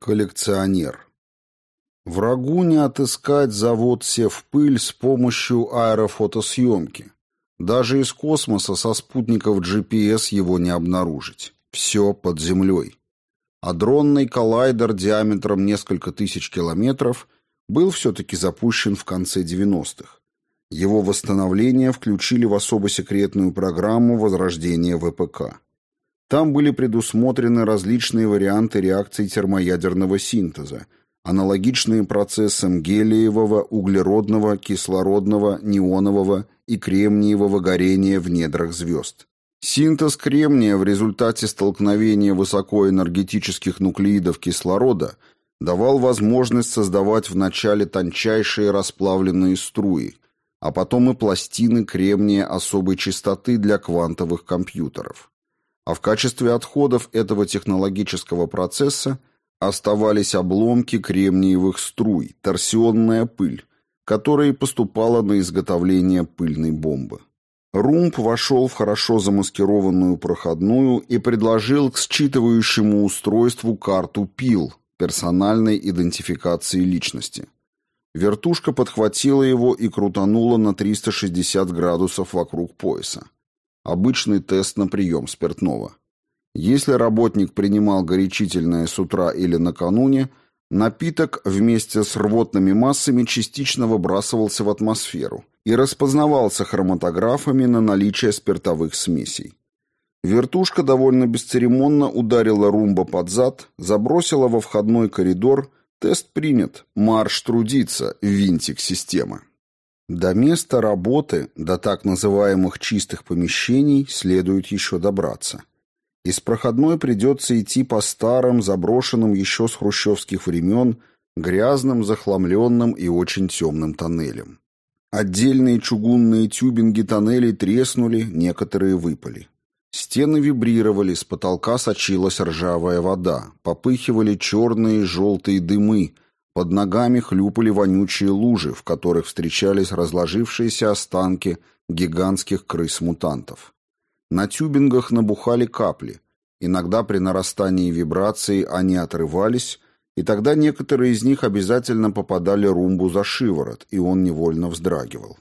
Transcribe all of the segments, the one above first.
Коллекционер. Врагу не отыскать завод Севпыль с помощью аэрофотосъемки. Даже из космоса со спутников GPS его не обнаружить. Все под землей. Адронный коллайдер диаметром несколько тысяч километров был все-таки запущен в конце 90-х. Его восстановление включили в особо секретную программу возрождения ВПК. Там были предусмотрены различные варианты реакций термоядерного синтеза, аналогичные процессам гелиевого, углеродного, кислородного, неонового и кремниевого горения в недрах звезд. Синтез кремния в результате столкновения высокоэнергетических нуклеидов кислорода давал возможность создавать вначале тончайшие расплавленные струи, а потом и пластины кремния особой частоты для квантовых компьютеров а в качестве отходов этого технологического процесса оставались обломки кремниевых струй, торсионная пыль, которая поступала на изготовление пыльной бомбы. Румб вошел в хорошо замаскированную проходную и предложил к считывающему устройству карту ПИЛ, персональной идентификации личности. Вертушка подхватила его и крутанула на 360 градусов вокруг пояса. Обычный тест на прием спиртного. Если работник принимал горячительное с утра или накануне, напиток вместе с рвотными массами частично выбрасывался в атмосферу и распознавался хроматографами на наличие спиртовых смесей. Вертушка довольно бесцеремонно ударила румба под зад, забросила во входной коридор, тест принят, марш трудиться, винтик системы. До места работы, до так называемых чистых помещений, следует еще добраться. Из проходной придется идти по старым, заброшенным еще с хрущевских времен, грязным, захламленным и очень темным тоннелям. Отдельные чугунные тюбинги тоннелей треснули, некоторые выпали. Стены вибрировали, с потолка сочилась ржавая вода, попыхивали черные и желтые дымы – под ногами хлюпали вонючие лужи, в которых встречались разложившиеся останки гигантских крыс-мутантов. На тюбингах набухали капли. Иногда при нарастании вибрации они отрывались, и тогда некоторые из них обязательно попадали румбу за шиворот, и он невольно вздрагивал.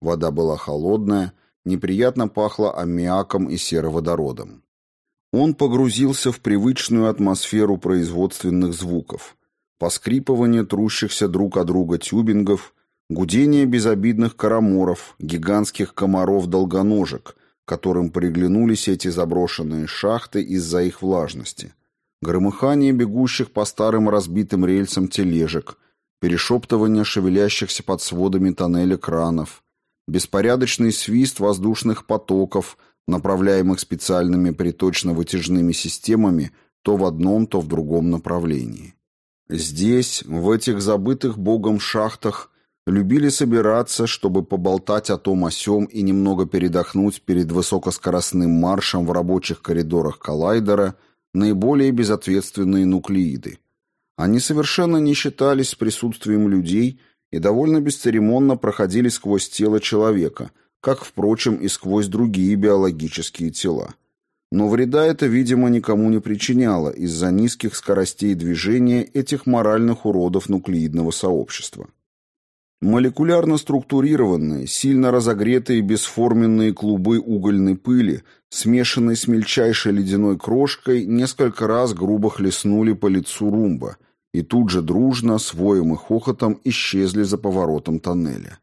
Вода была холодная, неприятно пахло аммиаком и сероводородом. Он погрузился в привычную атмосферу производственных звуков – поскрипывание трущихся друг от друга тюбингов, гудение безобидных караморов, гигантских комаров-долгоножек, которым приглянулись эти заброшенные шахты из-за их влажности, громыхание бегущих по старым разбитым рельсам тележек, перешептывание шевелящихся под сводами тоннеля кранов, беспорядочный свист воздушных потоков, направляемых специальными приточно-вытяжными системами то в одном, то в другом направлении. Здесь, в этих забытых богом шахтах, любили собираться, чтобы поболтать о том о сём и немного передохнуть перед высокоскоростным маршем в рабочих коридорах коллайдера наиболее безответственные нуклеиды. Они совершенно не считались присутствием людей и довольно бесцеремонно проходили сквозь тело человека, как, впрочем, и сквозь другие биологические тела. Но вреда это, видимо, никому не причиняло из-за низких скоростей движения этих моральных уродов нуклеидного сообщества. Молекулярно структурированные, сильно разогретые бесформенные клубы угольной пыли, смешанные с мельчайшей ледяной крошкой, несколько раз грубо хлестнули по лицу румба и тут же дружно, с воем и хохотом исчезли за поворотом тоннеля.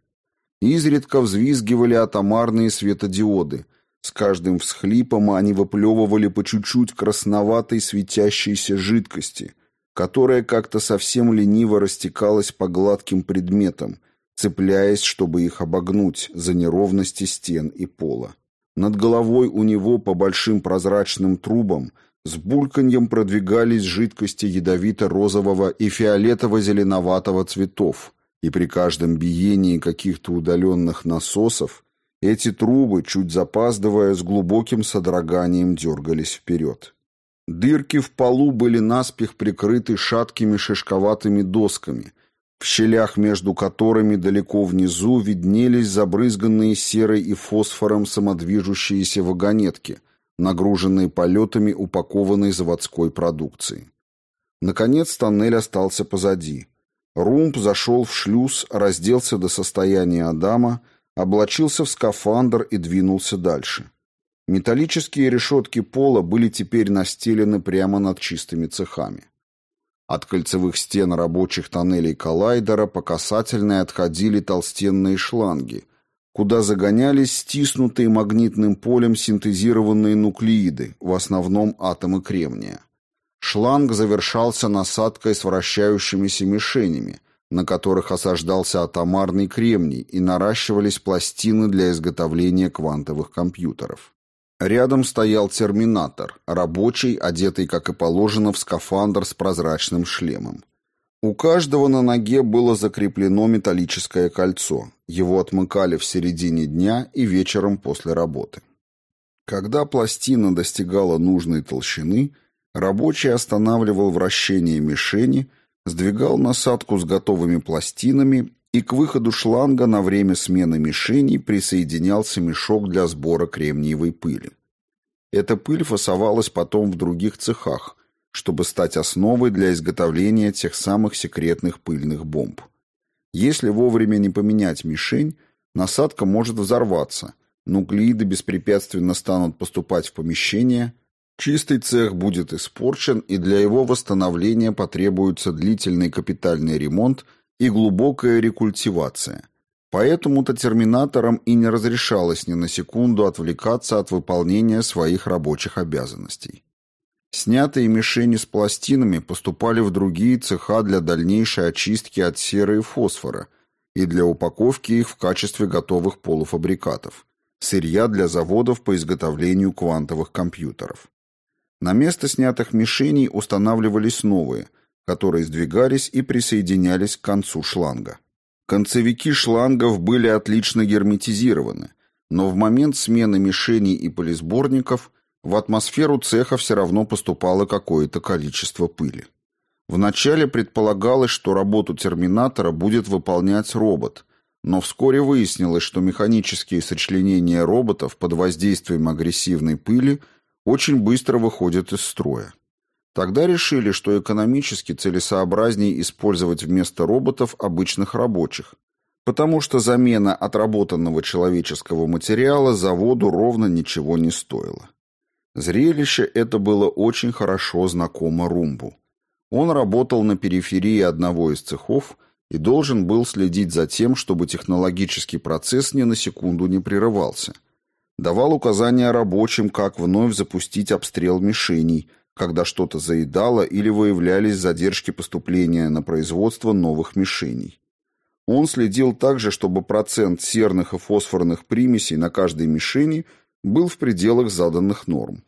Изредка взвизгивали атомарные светодиоды – с каждым всхлипом они выплевывали по чуть-чуть красноватой светящейся жидкости, которая как-то совсем лениво растекалась по гладким предметам, цепляясь, чтобы их обогнуть за неровности стен и пола. Над головой у него по большим прозрачным трубам с бульканьем продвигались жидкости ядовито-розового и фиолетово-зеленоватого цветов, и при каждом биении каких-то удаленных насосов эти трубы, чуть запаздывая, с глубоким содроганием дергались вперед. Дырки в полу были наспех прикрыты шаткими шишковатыми досками, в щелях между которыми далеко внизу виднелись забрызганные серой и фосфором самодвижущиеся вагонетки, нагруженные полетами упакованной заводской продукции. Наконец тоннель остался позади. Румб зашел в шлюз, разделся до состояния Адама, облачился в скафандр и двинулся дальше. Металлические решетки пола были теперь настелены прямо над чистыми цехами. От кольцевых стен рабочих тоннелей коллайдера по касательной отходили толстенные шланги, куда загонялись стиснутые магнитным полем синтезированные нуклеиды, в основном атомы кремния. Шланг завершался насадкой с вращающимися мишенями, на которых осаждался атомарный кремний и наращивались пластины для изготовления квантовых компьютеров. Рядом стоял терминатор, рабочий, одетый, как и положено, в скафандр с прозрачным шлемом. У каждого на ноге было закреплено металлическое кольцо. Его отмыкали в середине дня и вечером после работы. Когда пластина достигала нужной толщины, рабочий останавливал вращение мишени, сдвигал насадку с готовыми пластинами и к выходу шланга на время смены мишеней присоединялся мешок для сбора кремниевой пыли. Эта пыль фасовалась потом в других цехах, чтобы стать основой для изготовления тех самых секретных пыльных бомб. Если вовремя не поменять мишень, насадка может взорваться, нуклеиды беспрепятственно станут поступать в помещение, чистый цех будет испорчен, и для его восстановления потребуется длительный капитальный ремонт – и глубокая рекультивация. Поэтому-то терминаторам и не разрешалось ни на секунду отвлекаться от выполнения своих рабочих обязанностей. Снятые мишени с пластинами поступали в другие цеха для дальнейшей очистки от серы и фосфора и для упаковки их в качестве готовых полуфабрикатов, сырья для заводов по изготовлению квантовых компьютеров. На место снятых мишеней устанавливались новые – которые сдвигались и присоединялись к концу шланга. Концевики шлангов были отлично герметизированы, но в момент смены мишеней и полисборников в атмосферу цеха все равно поступало какое-то количество пыли. Вначале предполагалось, что работу терминатора будет выполнять робот, но вскоре выяснилось, что механические сочленения роботов под воздействием агрессивной пыли очень быстро выходят из строя. Тогда решили, что экономически целесообразнее использовать вместо роботов обычных рабочих, потому что замена отработанного человеческого материала заводу ровно ничего не стоила. Зрелище это было очень хорошо знакомо Румбу. Он работал на периферии одного из цехов и должен был следить за тем, чтобы технологический процесс ни на секунду не прерывался. Давал указания рабочим, как вновь запустить обстрел мишеней – когда что-то заедало или выявлялись задержки поступления на производство новых мишеней. Он следил также, чтобы процент серных и фосфорных примесей на каждой мишени был в пределах заданных норм.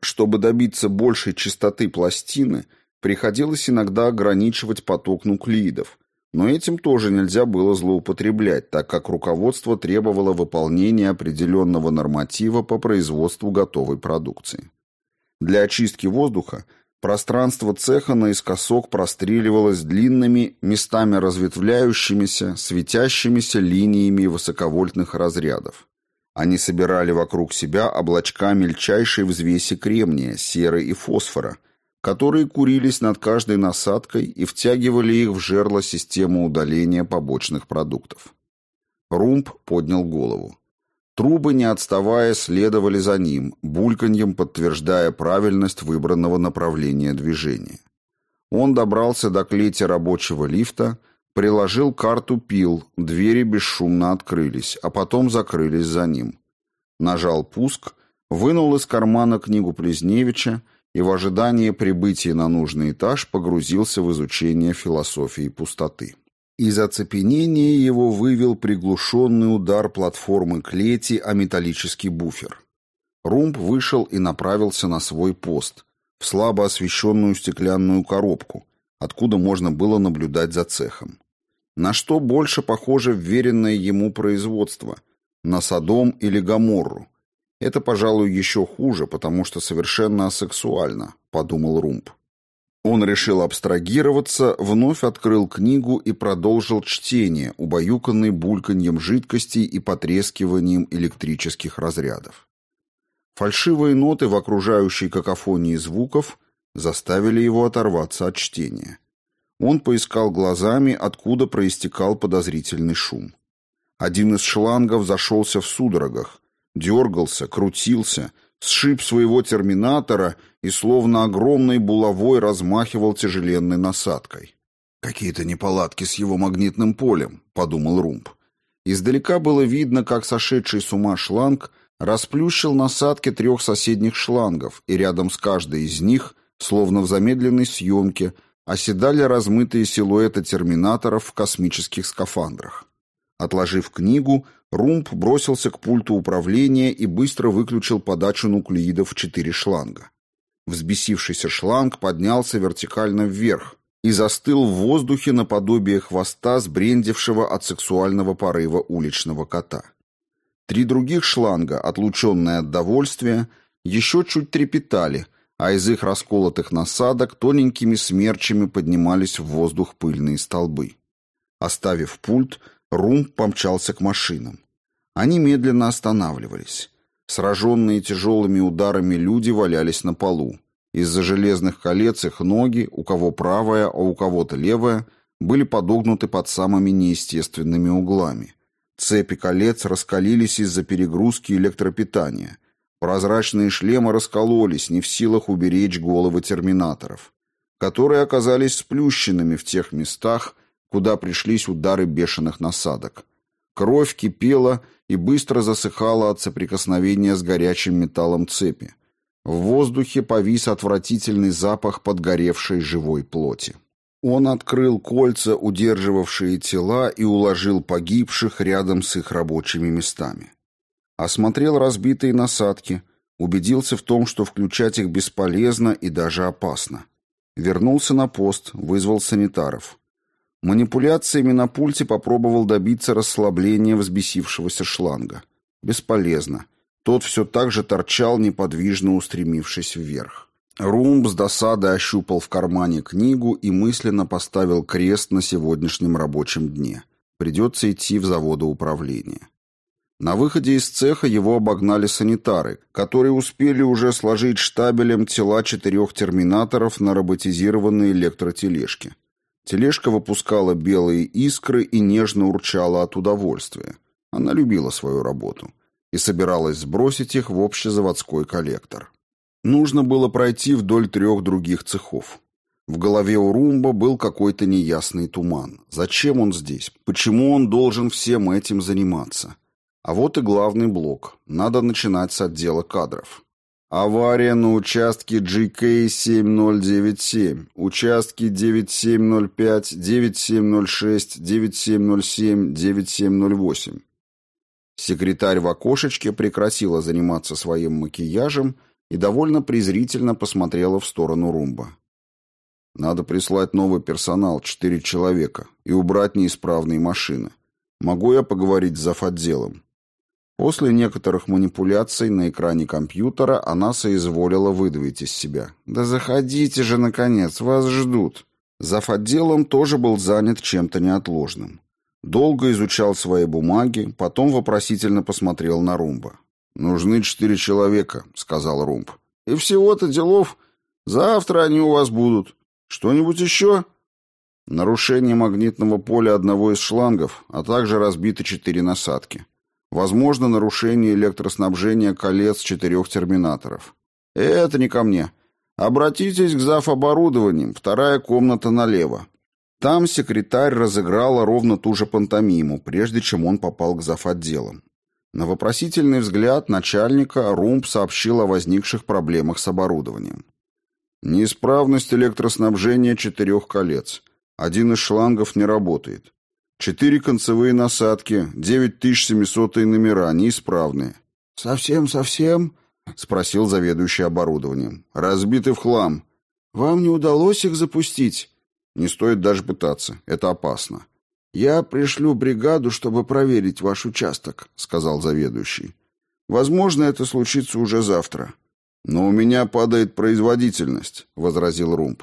Чтобы добиться большей чистоты пластины, приходилось иногда ограничивать поток нуклеидов, но этим тоже нельзя было злоупотреблять, так как руководство требовало выполнения определенного норматива по производству готовой продукции. Для очистки воздуха пространство цеха наискосок простреливалось длинными, местами разветвляющимися, светящимися линиями высоковольтных разрядов. Они собирали вокруг себя облачка мельчайшей взвеси кремния, серы и фосфора, которые курились над каждой насадкой и втягивали их в жерло системы удаления побочных продуктов. Румб поднял голову. Трубы, не отставая, следовали за ним, бульканьем подтверждая правильность выбранного направления движения. Он добрался до клети рабочего лифта, приложил карту пил, двери бесшумно открылись, а потом закрылись за ним. Нажал пуск, вынул из кармана книгу Плезневича и в ожидании прибытия на нужный этаж погрузился в изучение философии пустоты. Из оцепенения его вывел приглушенный удар платформы клети о металлический буфер. Румб вышел и направился на свой пост, в слабо освещенную стеклянную коробку, откуда можно было наблюдать за цехом. На что больше похоже вверенное ему производство? На Содом или Гоморру? Это, пожалуй, еще хуже, потому что совершенно асексуально, подумал Румб. Он решил абстрагироваться, вновь открыл книгу и продолжил чтение, убаюканный бульканьем жидкостей и потрескиванием электрических разрядов. Фальшивые ноты в окружающей какофонии звуков заставили его оторваться от чтения. Он поискал глазами, откуда проистекал подозрительный шум. Один из шлангов зашелся в судорогах, дергался, крутился, сшиб своего терминатора и словно огромной булавой размахивал тяжеленной насадкой. «Какие-то неполадки с его магнитным полем», — подумал Румб. Издалека было видно, как сошедший с ума шланг расплющил насадки трех соседних шлангов, и рядом с каждой из них, словно в замедленной съемке, оседали размытые силуэты терминаторов в космических скафандрах. Отложив книгу, Румб бросился к пульту управления и быстро выключил подачу нуклеидов в четыре шланга. Взбесившийся шланг поднялся вертикально вверх и застыл в воздухе наподобие хвоста сбрендившего от сексуального порыва уличного кота. Три других шланга, отлученные от довольствия, еще чуть трепетали, а из их расколотых насадок тоненькими смерчами поднимались в воздух пыльные столбы. Оставив пульт, Рум помчался к машинам. Они медленно останавливались. Сраженные тяжелыми ударами люди валялись на полу. Из-за железных колец их ноги, у кого правая, а у кого-то левая, были подогнуты под самыми неестественными углами. Цепи колец раскалились из-за перегрузки электропитания. Прозрачные шлемы раскололись, не в силах уберечь головы терминаторов, которые оказались сплющенными в тех местах, куда пришлись удары бешеных насадок. Кровь кипела и быстро засыхала от соприкосновения с горячим металлом цепи. В воздухе повис отвратительный запах подгоревшей живой плоти. Он открыл кольца, удерживавшие тела, и уложил погибших рядом с их рабочими местами. Осмотрел разбитые насадки, убедился в том, что включать их бесполезно и даже опасно. Вернулся на пост, вызвал санитаров. Манипуляциями на пульте попробовал добиться расслабления взбесившегося шланга. Бесполезно. Тот все так же торчал, неподвижно устремившись вверх. Румб с досадой ощупал в кармане книгу и мысленно поставил крест на сегодняшнем рабочем дне. Придется идти в заводоуправление. На выходе из цеха его обогнали санитары, которые успели уже сложить штабелем тела четырех терминаторов на роботизированные электротележки. Тележка выпускала белые искры и нежно урчала от удовольствия. Она любила свою работу и собиралась сбросить их в общезаводской коллектор. Нужно было пройти вдоль трех других цехов. В голове у Румба был какой-то неясный туман. Зачем он здесь? Почему он должен всем этим заниматься? А вот и главный блок. Надо начинать с отдела кадров. Авария на участке GK7097, участки 9705, 9706, 9707, 9708. Секретарь в окошечке прекратила заниматься своим макияжем и довольно презрительно посмотрела в сторону Румба. Надо прислать новый персонал, четыре человека, и убрать неисправные машины. Могу я поговорить с завотделом? После некоторых манипуляций на экране компьютера она соизволила выдавить из себя. «Да заходите же, наконец, вас ждут». Зав. отделом тоже был занят чем-то неотложным. Долго изучал свои бумаги, потом вопросительно посмотрел на Румба. «Нужны четыре человека», — сказал Румб. «И всего-то делов. Завтра они у вас будут. Что-нибудь еще?» Нарушение магнитного поля одного из шлангов, а также разбиты четыре насадки. Возможно нарушение электроснабжения колец четырех терминаторов. Это не ко мне. Обратитесь к зав. оборудованием, вторая комната налево. Там секретарь разыграла ровно ту же пантомиму, прежде чем он попал к зав. отделам. На вопросительный взгляд начальника Румб сообщил о возникших проблемах с оборудованием. Неисправность электроснабжения четырех колец. Один из шлангов не работает. Четыре концевые насадки, 9700 номера, неисправные. «Совсем-совсем?» — спросил заведующий оборудованием. «Разбиты в хлам. Вам не удалось их запустить?» «Не стоит даже пытаться. Это опасно». «Я пришлю бригаду, чтобы проверить ваш участок», — сказал заведующий. «Возможно, это случится уже завтра». «Но у меня падает производительность», — возразил Румб.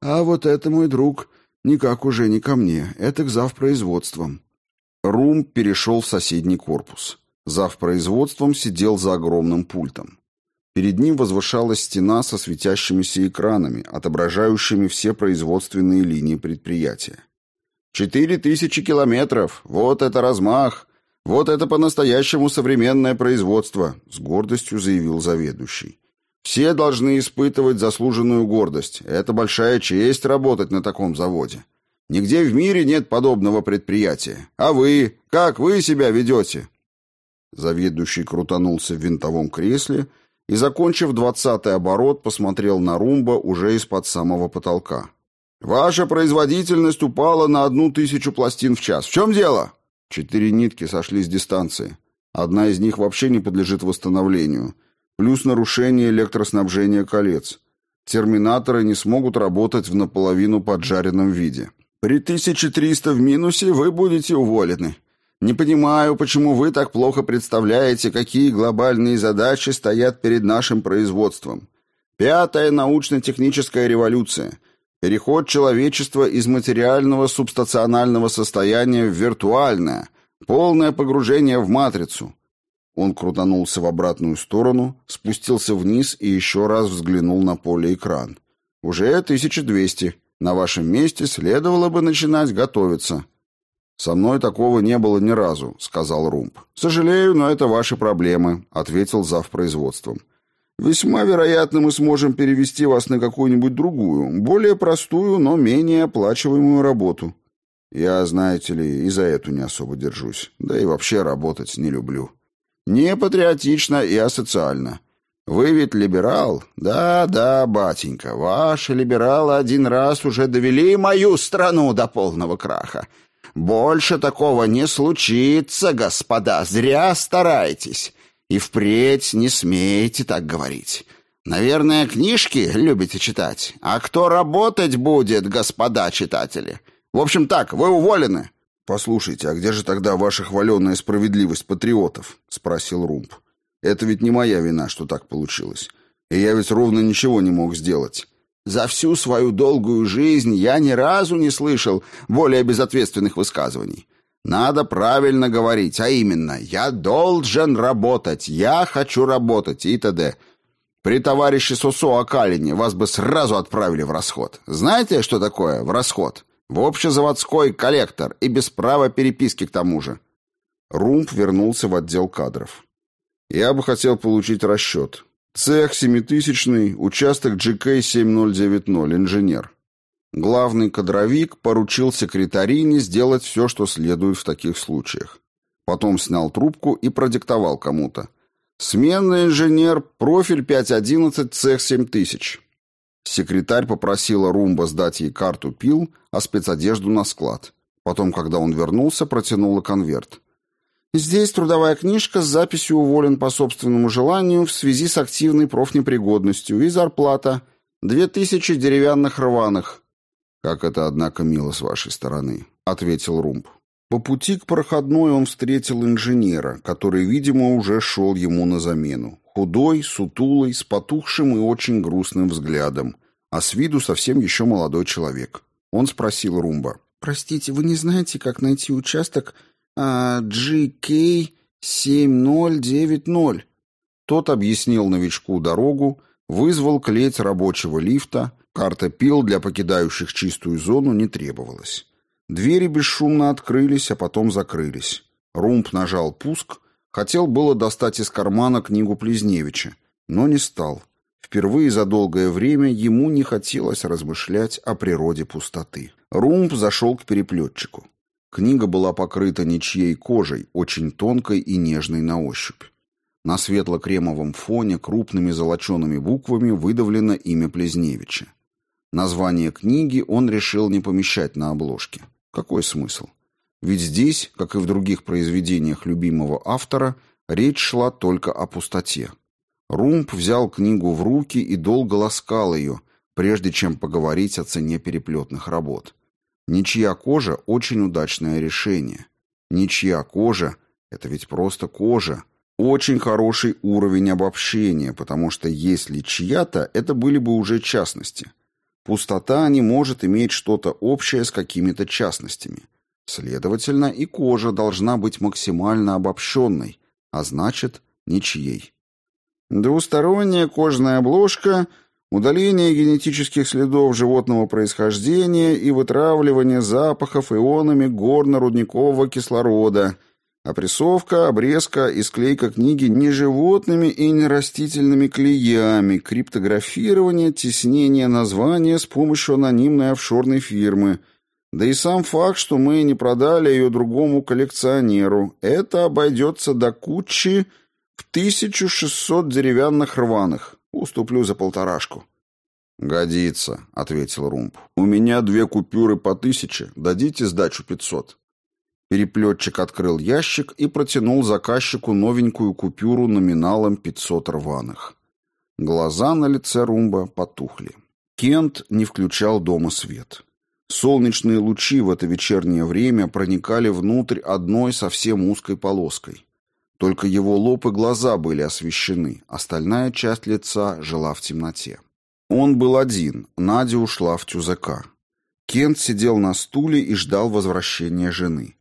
«А вот это мой друг Никак уже не ко мне, это к завпроизводствам. Рум перешел в соседний корпус. Завпроизводством сидел за огромным пультом. Перед ним возвышалась стена со светящимися экранами, отображающими все производственные линии предприятия. «Четыре тысячи километров! Вот это размах! Вот это по-настоящему современное производство!» — с гордостью заявил заведующий. «Все должны испытывать заслуженную гордость. Это большая честь работать на таком заводе. Нигде в мире нет подобного предприятия. А вы? Как вы себя ведете?» Заведующий крутанулся в винтовом кресле и, закончив двадцатый оборот, посмотрел на Румба уже из-под самого потолка. «Ваша производительность упала на одну тысячу пластин в час. В чем дело?» Четыре нитки сошли с дистанции. Одна из них вообще не подлежит восстановлению. Плюс нарушение электроснабжения колец. Терминаторы не смогут работать в наполовину поджаренном виде. При 1300 в минусе вы будете уволены. Не понимаю, почему вы так плохо представляете, какие глобальные задачи стоят перед нашим производством. Пятая научно-техническая революция. Переход человечества из материального субстационального состояния в виртуальное, полное погружение в матрицу. Он крутанулся в обратную сторону, спустился вниз и еще раз взглянул на поле экран. Уже 1200. На вашем месте следовало бы начинать готовиться. «Со мной такого не было ни разу», — сказал Румб. «Сожалею, но это ваши проблемы», — ответил зав. производством. «Весьма вероятно, мы сможем перевести вас на какую-нибудь другую, более простую, но менее оплачиваемую работу». «Я, знаете ли, и за эту не особо держусь, да и вообще работать не люблю». «Не патриотично и асоциально. Вы ведь либерал?» «Да, да, батенька, ваши либералы один раз уже довели мою страну до полного краха». Больше такого не случится, господа, зря стараетесь. И впредь не смеете так говорить. Наверное, книжки любите читать. А кто работать будет, господа читатели? В общем так, вы уволены. Послушайте, а где же тогда ваша хваленая справедливость патриотов? спросил Румб. Это ведь не моя вина, что так получилось. И я ведь ровно ничего не мог сделать. За всю свою долгую жизнь я ни разу не слышал более безответственных высказываний. Надо правильно говорить, а именно «я должен работать», «я хочу работать» и т.д. При товарище Сосо Акалине вас бы сразу отправили в расход. Знаете, что такое в расход? В общезаводской коллектор и без права переписки к тому же. Румб вернулся в отдел кадров. Я бы хотел получить расчет. Цех семитысячный, участок GK7090, инженер. Главный кадровик поручил секретарине сделать все, что следует в таких случаях. Потом снял трубку и продиктовал кому-то. «Сменный инженер, профиль 511, цех 7000». Секретарь попросила Румба сдать ей карту пил, а спецодежду на склад. Потом, когда он вернулся, протянула конверт. Здесь трудовая книжка с записью уволен по собственному желанию в связи с активной профнепригодностью и зарплата две тысячи деревянных рваных. Как это, однако, мило с вашей стороны, ответил Румб. По пути к проходной он встретил инженера, который, видимо, уже шел ему на замену. Худой, сутулый, с потухшим и очень грустным взглядом, а с виду совсем еще молодой человек. Он спросил Румба. «Простите, вы не знаете, как найти участок, GK7090. Тот объяснил новичку дорогу, вызвал клеть рабочего лифта, карта пил для покидающих чистую зону не требовалась. Двери бесшумно открылись, а потом закрылись. Румб нажал пуск, хотел было достать из кармана книгу Плезневича, но не стал. Впервые за долгое время ему не хотелось размышлять о природе пустоты. Румб зашел к переплетчику. Книга была покрыта ничьей кожей, очень тонкой и нежной на ощупь. На светло-кремовом фоне крупными золочеными буквами выдавлено имя Плезневича. Название книги он решил не помещать на обложке. Какой смысл? Ведь здесь, как и в других произведениях любимого автора, речь шла только о пустоте. Румб взял книгу в руки и долго ласкал ее, прежде чем поговорить о цене переплетных работ. Ничья кожа – очень удачное решение. Ничья кожа – это ведь просто кожа. Очень хороший уровень обобщения, потому что если чья-то, это были бы уже частности. Пустота не может иметь что-то общее с какими-то частностями. Следовательно, и кожа должна быть максимально обобщенной, а значит, ничьей. Двусторонняя кожаная обложка, удаление генетических следов животного происхождения и вытравливание запахов ионами горно-рудникового кислорода, опрессовка, обрезка и склейка книги не животными и не растительными клеями, криптографирование, теснение названия с помощью анонимной офшорной фирмы – да и сам факт, что мы не продали ее другому коллекционеру, это обойдется до кучи в 1600 деревянных рваных. Уступлю за полторашку. «Годится», — ответил Румб. «У меня две купюры по тысяче. Дадите сдачу пятьсот». Переплетчик открыл ящик и протянул заказчику новенькую купюру номиналом пятьсот рваных. Глаза на лице Румба потухли. Кент не включал дома свет. Солнечные лучи в это вечернее время проникали внутрь одной совсем узкой полоской. Только его лоб и глаза были освещены, остальная часть лица жила в темноте. Он был один, Надя ушла в тюзака. Кент сидел на стуле и ждал возвращения жены.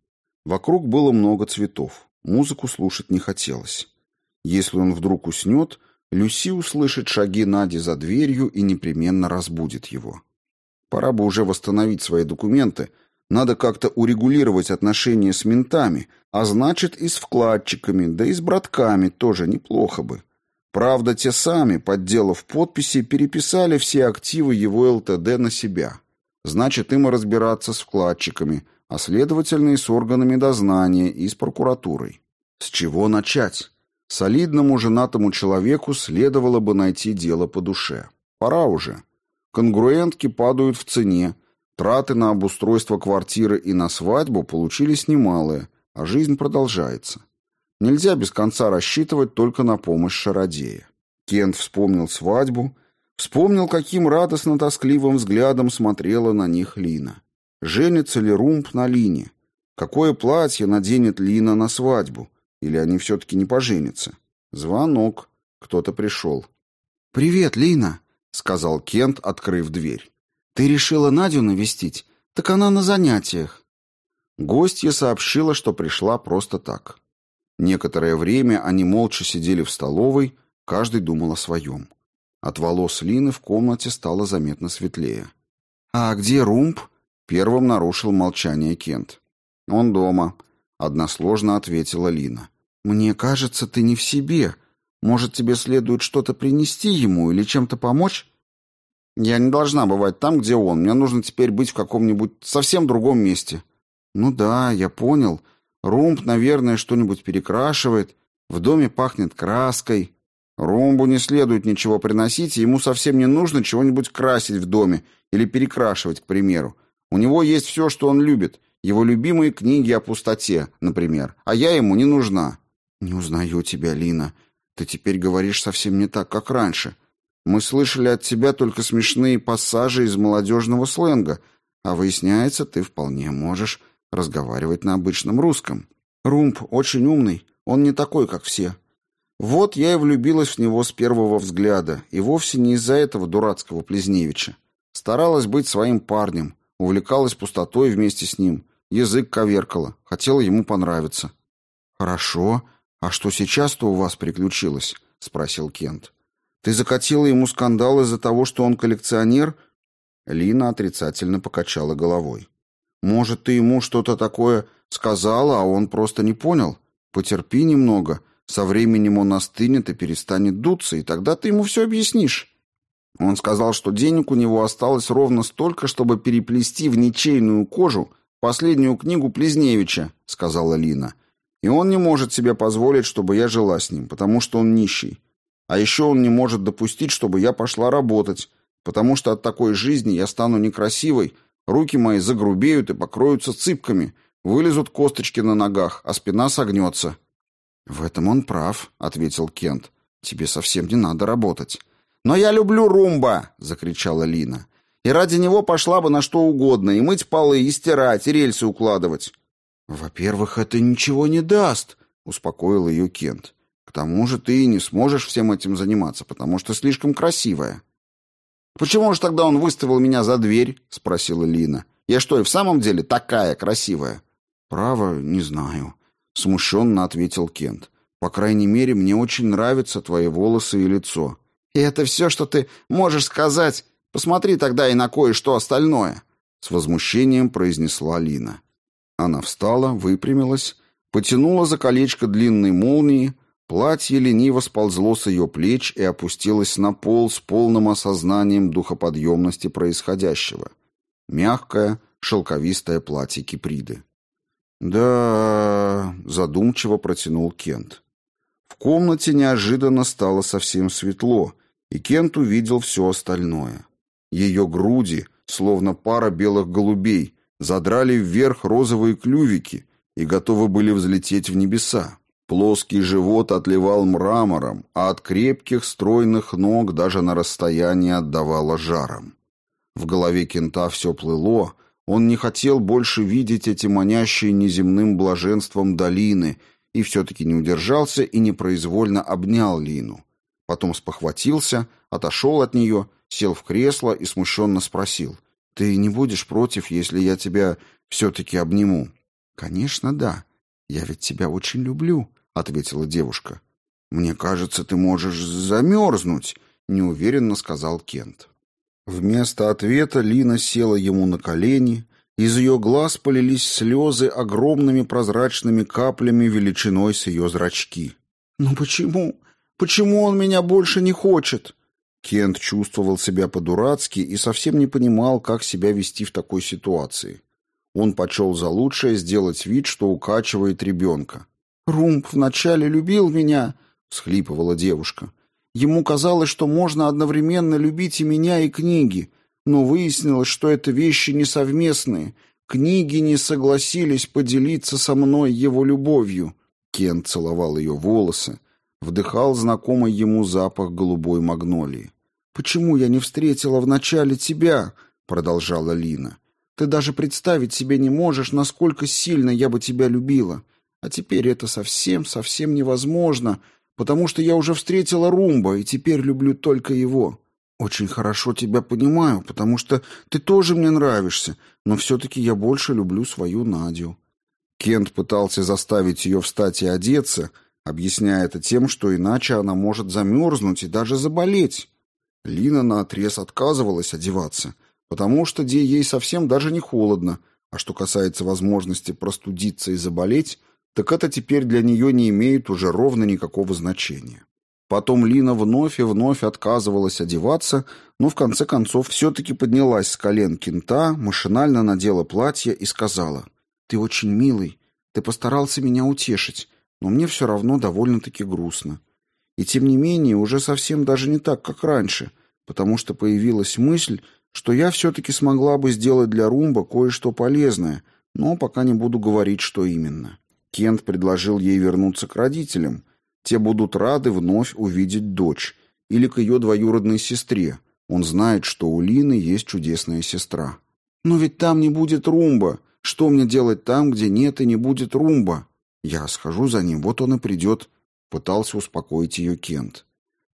Вокруг было много цветов, музыку слушать не хотелось. Если он вдруг уснет, Люси услышит шаги Нади за дверью и непременно разбудит его. Пора бы уже восстановить свои документы. Надо как-то урегулировать отношения с ментами, а значит и с вкладчиками, да и с братками тоже неплохо бы. Правда, те сами, подделав подписи, переписали все активы его ЛТД на себя. Значит, им и разбираться с вкладчиками, а следовательно и с органами дознания, и с прокуратурой. С чего начать? Солидному женатому человеку следовало бы найти дело по душе. Пора уже. Конгруентки падают в цене, траты на обустройство квартиры и на свадьбу получились немалые, а жизнь продолжается. Нельзя без конца рассчитывать только на помощь Шародея. Кент вспомнил свадьбу, вспомнил, каким радостно-тоскливым взглядом смотрела на них Лина. Женится ли Румб на Лине? Какое платье наденет Лина на свадьбу? Или они все-таки не поженятся? Звонок. Кто-то пришел. «Привет, Лина!» — сказал Кент, открыв дверь. «Ты решила Надю навестить? Так она на занятиях». Гостья сообщила, что пришла просто так. Некоторое время они молча сидели в столовой, каждый думал о своем. От волос Лины в комнате стало заметно светлее. «А где Румб?» — первым нарушил молчание Кент. «Он дома», — односложно ответила Лина. «Мне кажется, ты не в себе», может, тебе следует что-то принести ему или чем-то помочь? Я не должна бывать там, где он. Мне нужно теперь быть в каком-нибудь совсем другом месте. Ну да, я понял. Румб, наверное, что-нибудь перекрашивает. В доме пахнет краской. Румбу не следует ничего приносить, и ему совсем не нужно чего-нибудь красить в доме или перекрашивать, к примеру. У него есть все, что он любит. Его любимые книги о пустоте, например. А я ему не нужна. Не узнаю тебя, Лина. Ты теперь говоришь совсем не так, как раньше. Мы слышали от тебя только смешные пассажи из молодежного сленга, а выясняется, ты вполне можешь разговаривать на обычном русском. Румб очень умный, он не такой, как все. Вот я и влюбилась в него с первого взгляда, и вовсе не из-за этого дурацкого Плезневича. Старалась быть своим парнем, увлекалась пустотой вместе с ним, язык коверкала, хотела ему понравиться. Хорошо, «А что сейчас-то у вас приключилось?» — спросил Кент. «Ты закатила ему скандал из-за того, что он коллекционер?» Лина отрицательно покачала головой. «Может, ты ему что-то такое сказала, а он просто не понял? Потерпи немного. Со временем он остынет и перестанет дуться, и тогда ты ему все объяснишь». Он сказал, что денег у него осталось ровно столько, чтобы переплести в ничейную кожу последнюю книгу Плезневича, сказала Лина. И он не может себе позволить, чтобы я жила с ним, потому что он нищий. А еще он не может допустить, чтобы я пошла работать, потому что от такой жизни я стану некрасивой, руки мои загрубеют и покроются цыпками, вылезут косточки на ногах, а спина согнется». «В этом он прав», — ответил Кент. «Тебе совсем не надо работать». «Но я люблю Румба!» — закричала Лина. «И ради него пошла бы на что угодно, и мыть полы, и стирать, и рельсы укладывать. «Во-первых, это ничего не даст», — успокоил ее Кент. «К тому же ты и не сможешь всем этим заниматься, потому что слишком красивая». «Почему же тогда он выставил меня за дверь?» — спросила Лина. «Я что, и в самом деле такая красивая?» «Право, не знаю», — смущенно ответил Кент. По крайней мере, мне очень нравятся твои волосы и лицо. И это все, что ты можешь сказать? Посмотри тогда и на кое-что остальное!» С возмущением произнесла Лина. Она встала, выпрямилась, потянула за колечко длинной молнии, платье лениво сползло с ее плеч и опустилось на пол с полным осознанием духоподъемности происходящего. Мягкое, шелковистое платье Киприды. «Да...» — задумчиво протянул Кент. В комнате неожиданно стало совсем светло, и Кент увидел все остальное. Ее груди, словно пара белых голубей, задрали вверх розовые клювики и готовы были взлететь в небеса. Плоский живот отливал мрамором, а от крепких стройных ног даже на расстоянии отдавало жаром. В голове кента все плыло, он не хотел больше видеть эти манящие неземным блаженством долины и все-таки не удержался и непроизвольно обнял Лину. Потом спохватился, отошел от нее, сел в кресло и смущенно спросил. «Ты не будешь против, если я тебя все-таки обниму?» «Конечно, да. Я ведь тебя очень люблю», — ответила девушка. «Мне кажется, ты можешь замерзнуть», — неуверенно сказал Кент. Вместо ответа Лина села ему на колени, из ее глаз полились слезы огромными прозрачными каплями величиной с ее зрачки. «Ну почему? Почему он меня больше не хочет?» Кент чувствовал себя по-дурацки и совсем не понимал, как себя вести в такой ситуации. Он почел за лучшее сделать вид, что укачивает ребенка. «Румб вначале любил меня», — всхлипывала девушка. «Ему казалось, что можно одновременно любить и меня, и книги, но выяснилось, что это вещи несовместные. Книги не согласились поделиться со мной его любовью». Кент целовал ее волосы, Вдыхал знакомый ему запах голубой магнолии. «Почему я не встретила вначале тебя?» — продолжала Лина. «Ты даже представить себе не можешь, насколько сильно я бы тебя любила. А теперь это совсем-совсем невозможно, потому что я уже встретила Румба, и теперь люблю только его. Очень хорошо тебя понимаю, потому что ты тоже мне нравишься, но все-таки я больше люблю свою Надю». Кент пытался заставить ее встать и одеться, объясняя это тем, что иначе она может замерзнуть и даже заболеть. Лина наотрез отказывалась одеваться, потому что где ей совсем даже не холодно, а что касается возможности простудиться и заболеть, так это теперь для нее не имеет уже ровно никакого значения. Потом Лина вновь и вновь отказывалась одеваться, но в конце концов все-таки поднялась с колен кента, машинально надела платье и сказала, «Ты очень милый, ты постарался меня утешить, но мне все равно довольно-таки грустно. И тем не менее, уже совсем даже не так, как раньше, потому что появилась мысль, что я все-таки смогла бы сделать для Румба кое-что полезное, но пока не буду говорить, что именно. Кент предложил ей вернуться к родителям. Те будут рады вновь увидеть дочь. Или к ее двоюродной сестре. Он знает, что у Лины есть чудесная сестра. «Но ведь там не будет Румба. Что мне делать там, где нет и не будет Румба?» Я схожу за ним, вот он и придет. Пытался успокоить ее Кент.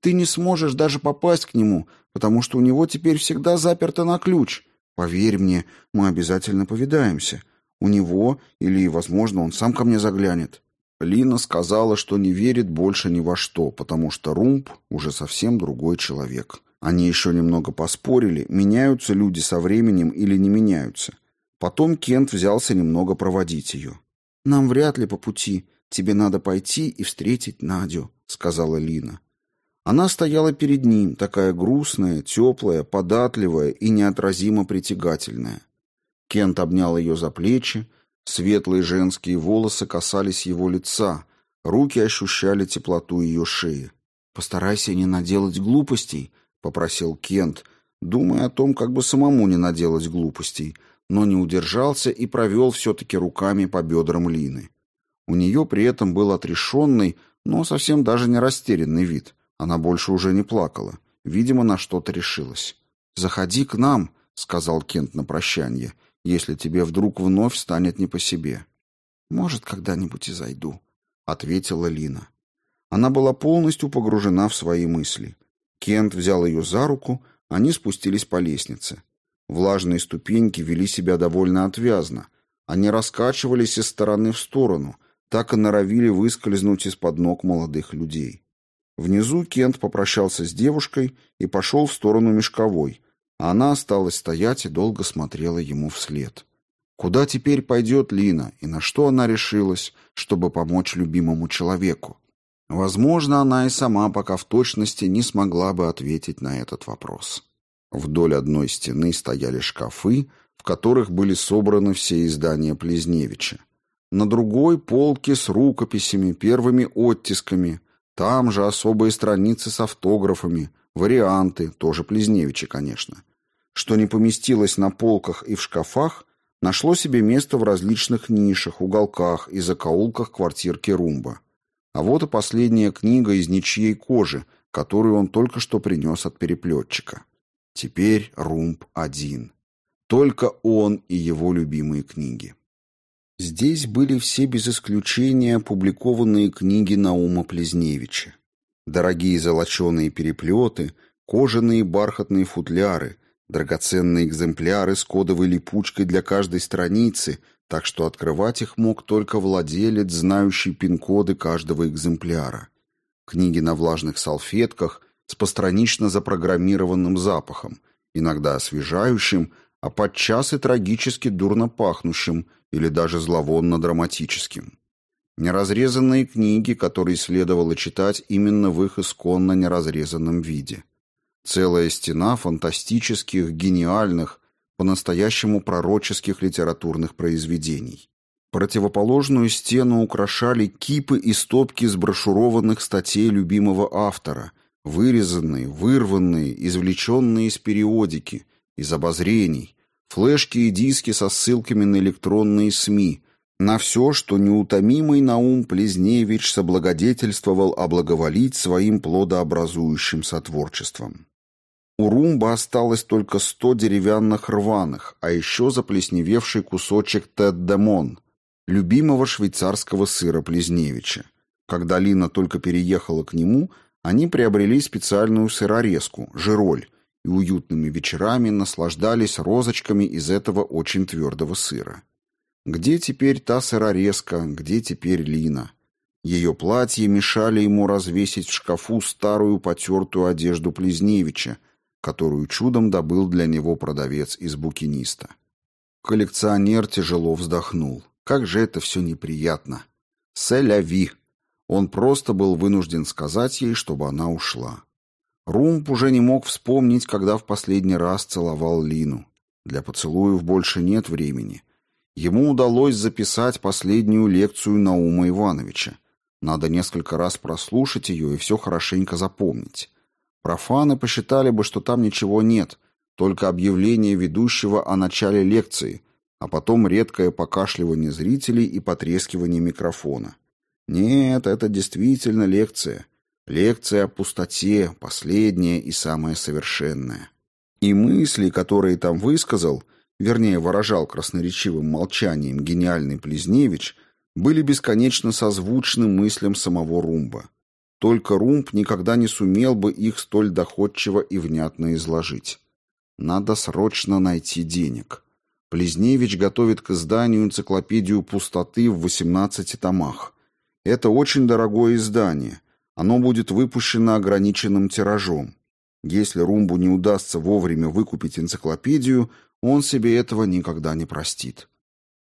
Ты не сможешь даже попасть к нему, потому что у него теперь всегда заперто на ключ. Поверь мне, мы обязательно повидаемся. У него, или, возможно, он сам ко мне заглянет. Лина сказала, что не верит больше ни во что, потому что Румб уже совсем другой человек. Они еще немного поспорили, меняются люди со временем или не меняются. Потом Кент взялся немного проводить ее. «Нам вряд ли по пути. Тебе надо пойти и встретить Надю», — сказала Лина. Она стояла перед ним, такая грустная, теплая, податливая и неотразимо притягательная. Кент обнял ее за плечи, светлые женские волосы касались его лица, руки ощущали теплоту ее шеи. «Постарайся не наделать глупостей», — попросил Кент, думая о том, как бы самому не наделать глупостей, но не удержался и провел все-таки руками по бедрам Лины. У нее при этом был отрешенный, но совсем даже не растерянный вид. Она больше уже не плакала. Видимо, на что-то решилась. «Заходи к нам», — сказал Кент на прощание, «если тебе вдруг вновь станет не по себе». «Может, когда-нибудь и зайду», — ответила Лина. Она была полностью погружена в свои мысли. Кент взял ее за руку, они спустились по лестнице. Влажные ступеньки вели себя довольно отвязно. Они раскачивались из стороны в сторону, так и норовили выскользнуть из-под ног молодых людей. Внизу Кент попрощался с девушкой и пошел в сторону Мешковой, а она осталась стоять и долго смотрела ему вслед. Куда теперь пойдет Лина и на что она решилась, чтобы помочь любимому человеку? Возможно, она и сама пока в точности не смогла бы ответить на этот вопрос. Вдоль одной стены стояли шкафы, в которых были собраны все издания Плезневича. На другой — полки с рукописями, первыми оттисками. Там же особые страницы с автографами, варианты, тоже Плезневича, конечно. Что не поместилось на полках и в шкафах, нашло себе место в различных нишах, уголках и закоулках квартирки Румба. А вот и последняя книга из ничьей кожи, которую он только что принес от переплетчика. Теперь Румб один. Только он и его любимые книги. Здесь были все без исключения опубликованные книги Наума Плезневича. Дорогие золоченые переплеты, кожаные бархатные футляры, драгоценные экземпляры с кодовой липучкой для каждой страницы, так что открывать их мог только владелец, знающий пин-коды каждого экземпляра. Книги на влажных салфетках с постранично запрограммированным запахом, иногда освежающим, а подчас и трагически дурно пахнущим или даже зловонно-драматическим. Неразрезанные книги, которые следовало читать именно в их исконно неразрезанном виде. Целая стена фантастических, гениальных, по-настоящему пророческих литературных произведений. Противоположную стену украшали кипы и стопки сброшурованных статей любимого автора, вырезанные, вырванные, извлеченные из периодики, из обозрений, флешки и диски со ссылками на электронные СМИ, на все, что неутомимый Наум Плезневич соблагодетельствовал облаговолить своим плодообразующим сотворчеством. У Румба осталось только сто деревянных рваных, а еще заплесневевший кусочек Тед-Демон, любимого швейцарского сыра Плезневича. Когда Лина только переехала к нему, они приобрели специальную сырорезку, жироль, и уютными вечерами наслаждались розочками из этого очень твердого сыра. Где теперь та сырорезка, где теперь Лина? Ее платье мешали ему развесить в шкафу старую потертую одежду Плезневича, которую чудом добыл для него продавец из букиниста. Коллекционер тяжело вздохнул. Как же это все неприятно. Селяви. Он просто был вынужден сказать ей, чтобы она ушла. Румб уже не мог вспомнить, когда в последний раз целовал Лину. Для поцелуев больше нет времени. Ему удалось записать последнюю лекцию Наума Ивановича. Надо несколько раз прослушать ее и все хорошенько запомнить. Профаны посчитали бы, что там ничего нет, только объявление ведущего о начале лекции, а потом редкое покашливание зрителей и потрескивание микрофона. Нет, это действительно лекция. Лекция о пустоте, последняя и самая совершенная. И мысли, которые там высказал, вернее, выражал красноречивым молчанием гениальный Плезневич, были бесконечно созвучны мыслям самого Румба. Только Румб никогда не сумел бы их столь доходчиво и внятно изложить. Надо срочно найти денег. Плезневич готовит к изданию энциклопедию пустоты в 18 томах. Это очень дорогое издание – оно будет выпущено ограниченным тиражом. Если Румбу не удастся вовремя выкупить энциклопедию, он себе этого никогда не простит.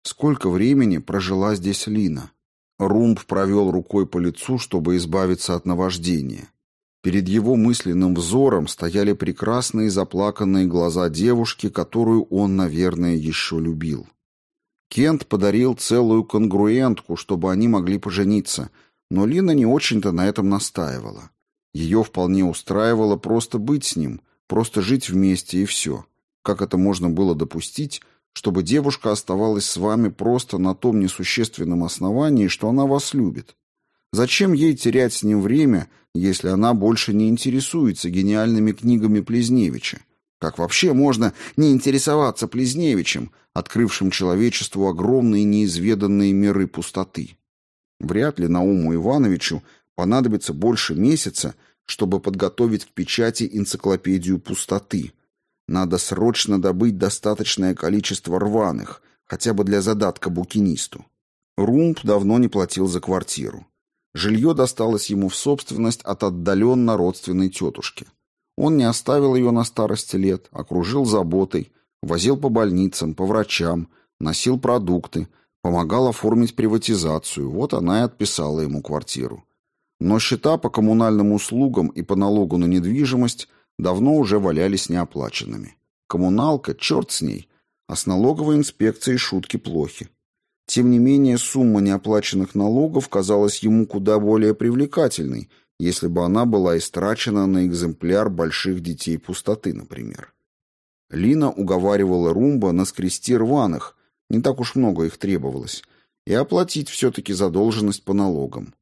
Сколько времени прожила здесь Лина? Румб провел рукой по лицу, чтобы избавиться от наваждения. Перед его мысленным взором стояли прекрасные заплаканные глаза девушки, которую он, наверное, еще любил. Кент подарил целую конгруентку, чтобы они могли пожениться – но Лина не очень-то на этом настаивала. Ее вполне устраивало просто быть с ним, просто жить вместе и все. Как это можно было допустить, чтобы девушка оставалась с вами просто на том несущественном основании, что она вас любит? Зачем ей терять с ним время, если она больше не интересуется гениальными книгами Плезневича? Как вообще можно не интересоваться Плезневичем, открывшим человечеству огромные неизведанные миры пустоты? Вряд ли Науму Ивановичу понадобится больше месяца, чтобы подготовить к печати энциклопедию пустоты. Надо срочно добыть достаточное количество рваных, хотя бы для задатка букинисту. Румб давно не платил за квартиру. Жилье досталось ему в собственность от отдаленно родственной тетушки. Он не оставил ее на старости лет, окружил заботой, возил по больницам, по врачам, носил продукты, помогал оформить приватизацию, вот она и отписала ему квартиру. Но счета по коммунальным услугам и по налогу на недвижимость давно уже валялись неоплаченными. Коммуналка, черт с ней, а с налоговой инспекцией шутки плохи. Тем не менее, сумма неоплаченных налогов казалась ему куда более привлекательной, если бы она была истрачена на экземпляр больших детей пустоты, например. Лина уговаривала Румба наскрести рваных, не так уж много их требовалось, и оплатить все-таки задолженность по налогам.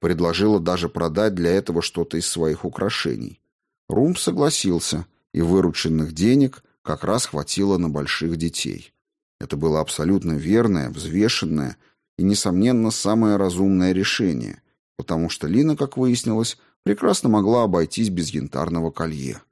Предложила даже продать для этого что-то из своих украшений. Румб согласился, и вырученных денег как раз хватило на больших детей. Это было абсолютно верное, взвешенное и, несомненно, самое разумное решение, потому что Лина, как выяснилось, прекрасно могла обойтись без янтарного колье.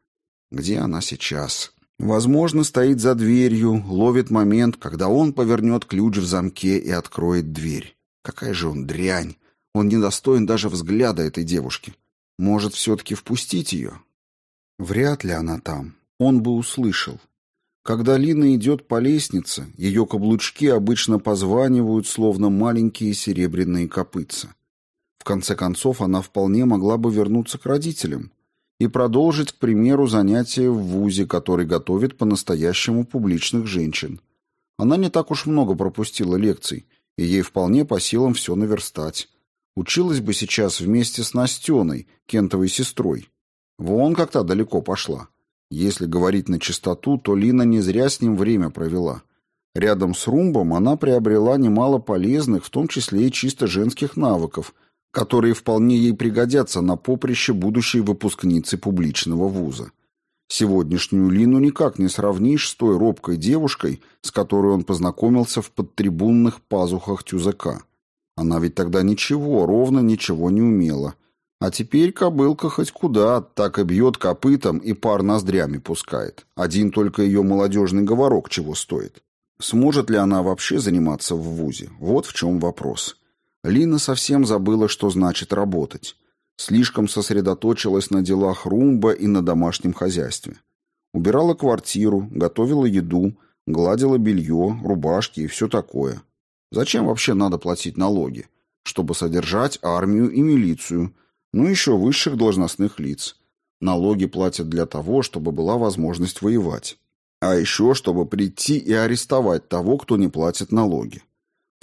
Где она сейчас? Возможно, стоит за дверью, ловит момент, когда он повернет ключ в замке и откроет дверь. Какая же он дрянь! Он недостоин даже взгляда этой девушки. Может, все-таки впустить ее? Вряд ли она там. Он бы услышал. Когда Лина идет по лестнице, ее каблучки обычно позванивают, словно маленькие серебряные копытца. В конце концов, она вполне могла бы вернуться к родителям и продолжить, к примеру, занятия в ВУЗе, который готовит по-настоящему публичных женщин. Она не так уж много пропустила лекций, и ей вполне по силам все наверстать. Училась бы сейчас вместе с Настеной, Кентовой сестрой. Вон как то далеко пошла. Если говорить на чистоту, то Лина не зря с ним время провела. Рядом с Румбом она приобрела немало полезных, в том числе и чисто женских навыков, которые вполне ей пригодятся на поприще будущей выпускницы публичного вуза. Сегодняшнюю Лину никак не сравнишь с той робкой девушкой, с которой он познакомился в подтрибунных пазухах тюзака. Она ведь тогда ничего, ровно ничего не умела. А теперь кобылка хоть куда, так и бьет копытом и пар ноздрями пускает. Один только ее молодежный говорок чего стоит. Сможет ли она вообще заниматься в ВУЗе? Вот в чем вопрос. Лина совсем забыла, что значит работать. Слишком сосредоточилась на делах Румба и на домашнем хозяйстве. Убирала квартиру, готовила еду, гладила белье, рубашки и все такое. Зачем вообще надо платить налоги? Чтобы содержать армию и милицию – ну еще высших должностных лиц. Налоги платят для того, чтобы была возможность воевать. А еще, чтобы прийти и арестовать того, кто не платит налоги.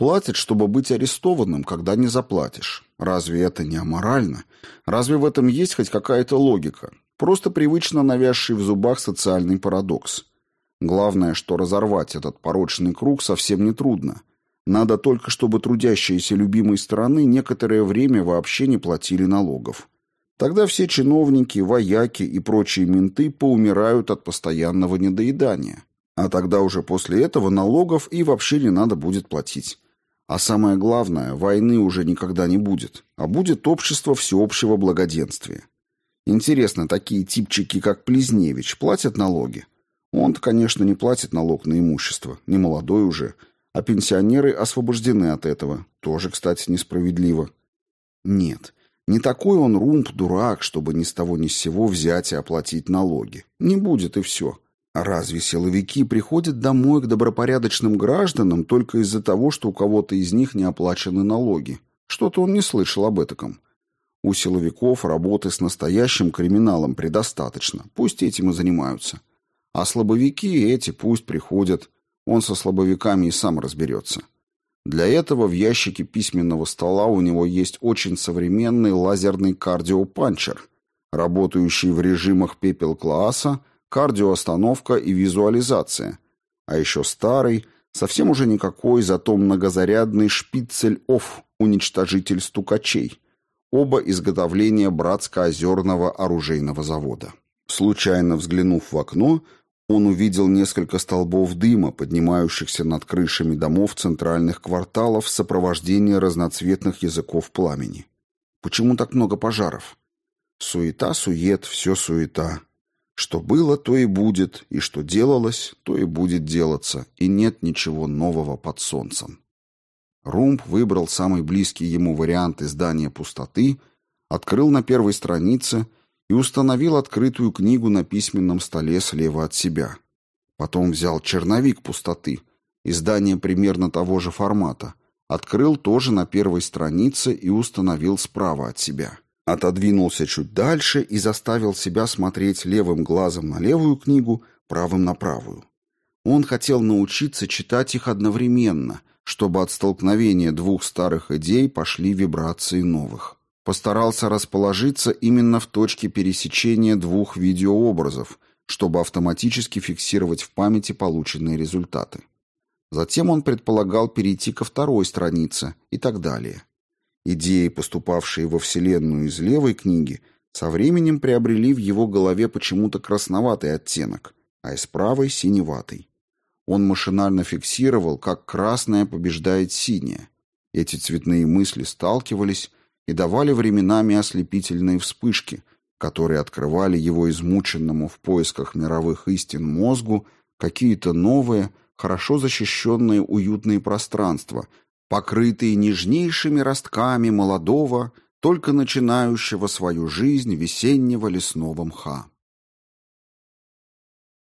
Платят, чтобы быть арестованным, когда не заплатишь. Разве это не аморально? Разве в этом есть хоть какая-то логика? Просто привычно навязший в зубах социальный парадокс. Главное, что разорвать этот порочный круг совсем не трудно. Надо только, чтобы трудящиеся любимой страны некоторое время вообще не платили налогов. Тогда все чиновники, вояки и прочие менты поумирают от постоянного недоедания. А тогда уже после этого налогов и вообще не надо будет платить. А самое главное, войны уже никогда не будет, а будет общество всеобщего благоденствия. Интересно, такие типчики, как Плезневич, платят налоги? Он-то, конечно, не платит налог на имущество, не молодой уже, а пенсионеры освобождены от этого. Тоже, кстати, несправедливо. Нет, не такой он румп-дурак, чтобы ни с того ни с сего взять и оплатить налоги. Не будет и все. Разве силовики приходят домой к добропорядочным гражданам только из-за того, что у кого-то из них не оплачены налоги? Что-то он не слышал об этом. У силовиков работы с настоящим криминалом предостаточно. Пусть этим и занимаются. А слабовики эти пусть приходят он со слабовиками и сам разберется. Для этого в ящике письменного стола у него есть очень современный лазерный кардиопанчер, работающий в режимах пепел-класса, кардиоостановка и визуализация, а еще старый, совсем уже никакой, зато многозарядный шпицель-офф, уничтожитель стукачей, оба изготовления Братско-озерного оружейного завода. Случайно взглянув в окно, он увидел несколько столбов дыма, поднимающихся над крышами домов центральных кварталов в сопровождении разноцветных языков пламени. Почему так много пожаров? Суета-сует, все суета. Что было, то и будет, и что делалось, то и будет делаться, и нет ничего нового под солнцем. Румб выбрал самый близкий ему вариант издания «Пустоты», открыл на первой странице и установил открытую книгу на письменном столе слева от себя. Потом взял черновик «Пустоты», издание примерно того же формата, открыл тоже на первой странице и установил справа от себя. Отодвинулся чуть дальше и заставил себя смотреть левым глазом на левую книгу, правым на правую. Он хотел научиться читать их одновременно, чтобы от столкновения двух старых идей пошли вибрации новых. Постарался расположиться именно в точке пересечения двух видеообразов, чтобы автоматически фиксировать в памяти полученные результаты. Затем он предполагал перейти ко второй странице и так далее. Идеи, поступавшие во Вселенную из левой книги, со временем приобрели в его голове почему-то красноватый оттенок, а из правой – синеватый. Он машинально фиксировал, как красное побеждает синее. Эти цветные мысли сталкивались и давали временами ослепительные вспышки, которые открывали его измученному в поисках мировых истин мозгу какие-то новые, хорошо защищенные уютные пространства, покрытые нежнейшими ростками молодого, только начинающего свою жизнь весеннего лесного мха.